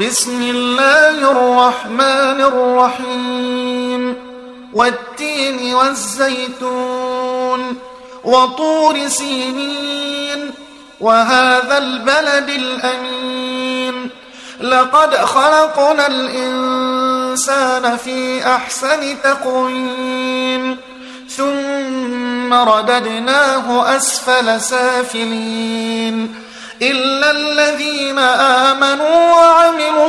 بسم الله الرحمن الرحيم والتين والزيتون وطور سينين وهذا البلد الأمين. لقد خلقنا الإنسان في أحسن تقويم ثم رددناه أسفل سافلين. إلا الذين آمنوا